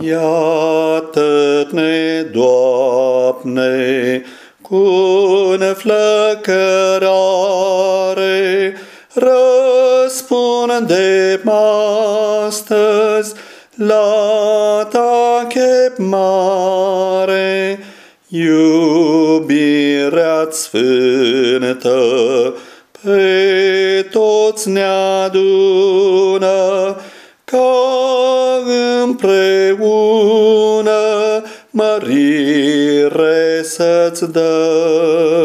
Iată-ne, Doamne, cu înflăcărare, răspunde astăzi la ta chemare, iubirea sfântă pe toți ne adună, ca împreună mărire să-ți dăm.